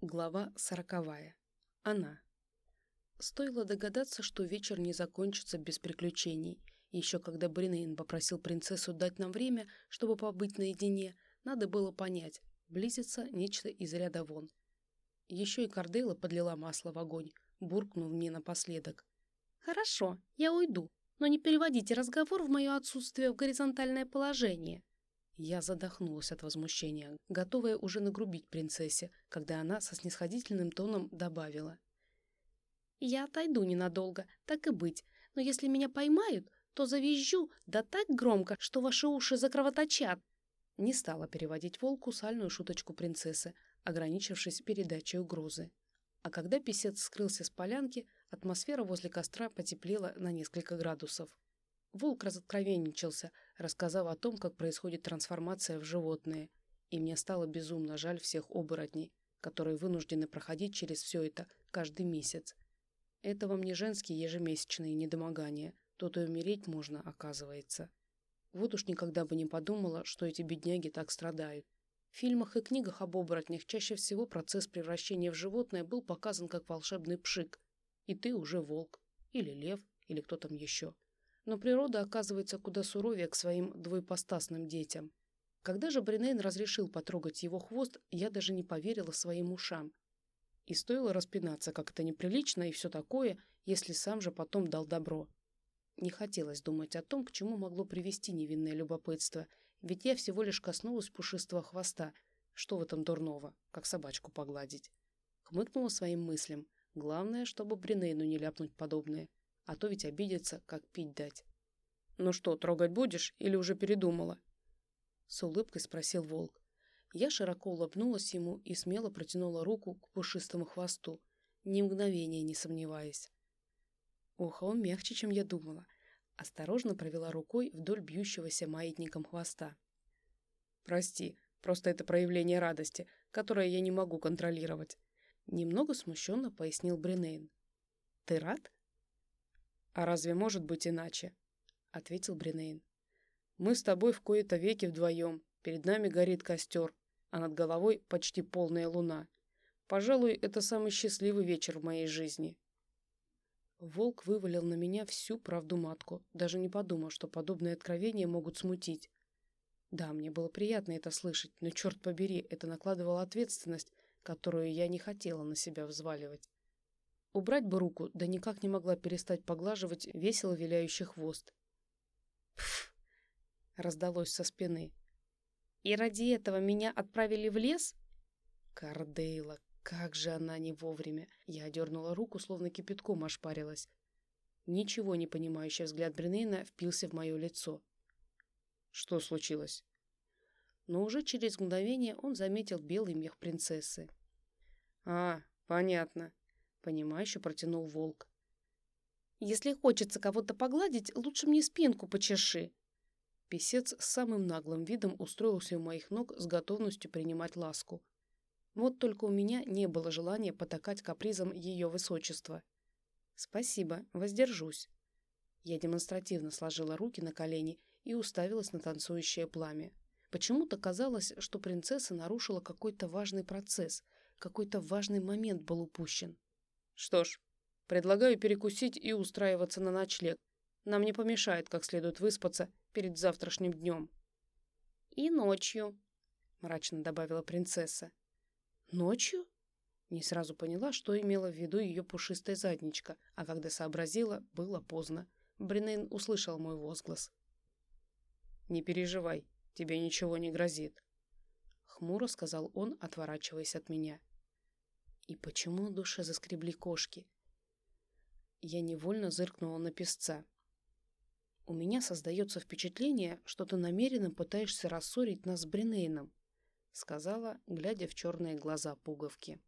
Глава сороковая. Она. Стоило догадаться, что вечер не закончится без приключений. Еще когда Бринейн попросил принцессу дать нам время, чтобы побыть наедине, надо было понять, близится нечто из ряда вон. Еще и Кардейла подлила масло в огонь, буркнув мне напоследок. «Хорошо, я уйду, но не переводите разговор в мое отсутствие в горизонтальное положение». Я задохнулась от возмущения, готовая уже нагрубить принцессе, когда она со снисходительным тоном добавила. «Я отойду ненадолго, так и быть, но если меня поймают, то завизжу, да так громко, что ваши уши закровоточат». Не стала переводить волку сальную шуточку принцессы, ограничившись передачей угрозы. А когда писец скрылся с полянки, атмосфера возле костра потеплела на несколько градусов. Волк разоткровенничался, рассказав о том, как происходит трансформация в животное, и мне стало безумно жаль всех оборотней, которые вынуждены проходить через все это каждый месяц. Это вам не женские ежемесячные недомогания, тут и умереть можно, оказывается. Вот уж никогда бы не подумала, что эти бедняги так страдают. В фильмах и книгах об оборотнях чаще всего процесс превращения в животное был показан как волшебный пшик, и ты уже волк, или лев, или кто там еще. Но природа оказывается куда суровее к своим двоепостасным детям. Когда же Бринейн разрешил потрогать его хвост, я даже не поверила своим ушам. И стоило распинаться, как это неприлично и все такое, если сам же потом дал добро. Не хотелось думать о том, к чему могло привести невинное любопытство, ведь я всего лишь коснулась пушистого хвоста. Что в этом дурного, как собачку погладить? Хмыкнула своим мыслям. Главное, чтобы Бринейну не ляпнуть подобное а то ведь обидится, как пить дать. «Ну что, трогать будешь или уже передумала?» С улыбкой спросил волк. Я широко улыбнулась ему и смело протянула руку к пушистому хвосту, ни мгновения не сомневаясь. Ох, он мягче, чем я думала. Осторожно провела рукой вдоль бьющегося маятником хвоста. «Прости, просто это проявление радости, которое я не могу контролировать», немного смущенно пояснил Бринейн. «Ты рад?» «А разве может быть иначе?» — ответил Бринейн. «Мы с тобой в кои-то веки вдвоем. Перед нами горит костер, а над головой почти полная луна. Пожалуй, это самый счастливый вечер в моей жизни». Волк вывалил на меня всю правду матку, даже не подумав, что подобные откровения могут смутить. Да, мне было приятно это слышать, но, черт побери, это накладывало ответственность, которую я не хотела на себя взваливать. Убрать бы руку, да никак не могла перестать поглаживать весело виляющий хвост. «Пф!» — раздалось со спины. «И ради этого меня отправили в лес?» Кардейла, как же она не вовремя! Я дернула руку, словно кипятком ошпарилась. Ничего не понимающий взгляд Бринейна впился в мое лицо. Что случилось? Но уже через мгновение он заметил белый мех принцессы. «А, понятно. Понимающе протянул волк. «Если хочется кого-то погладить, лучше мне спинку почеши». Песец с самым наглым видом устроился у моих ног с готовностью принимать ласку. Вот только у меня не было желания потакать капризом ее высочества. «Спасибо, воздержусь». Я демонстративно сложила руки на колени и уставилась на танцующее пламя. Почему-то казалось, что принцесса нарушила какой-то важный процесс, какой-то важный момент был упущен. Что ж, предлагаю перекусить и устраиваться на ночлег. Нам не помешает как следует выспаться перед завтрашним днем. И ночью, мрачно добавила принцесса. Ночью? Не сразу поняла, что имела в виду ее пушистая задничка, а когда сообразила, было поздно. Бринейн услышал мой возглас. «Не переживай, тебе ничего не грозит», — хмуро сказал он, отворачиваясь от меня. И почему душе заскребли кошки? Я невольно зыркнула на песца. У меня создается впечатление, что ты намеренно пытаешься рассорить нас с Бринейном, сказала, глядя в черные глаза пуговки.